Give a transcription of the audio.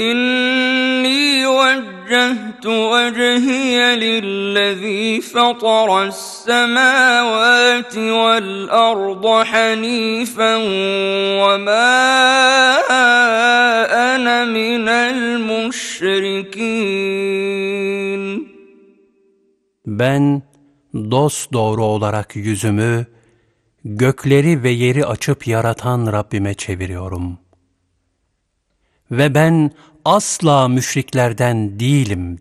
إني وجهت وجهي للذي فطر السماوات والأرض حنيفا وما أنا من المشركين Ben dost doğru olarak yüzümü gökleri ve yeri açıp yaratan Rabbime çeviriyorum. Ve ben asla müşriklerden değilim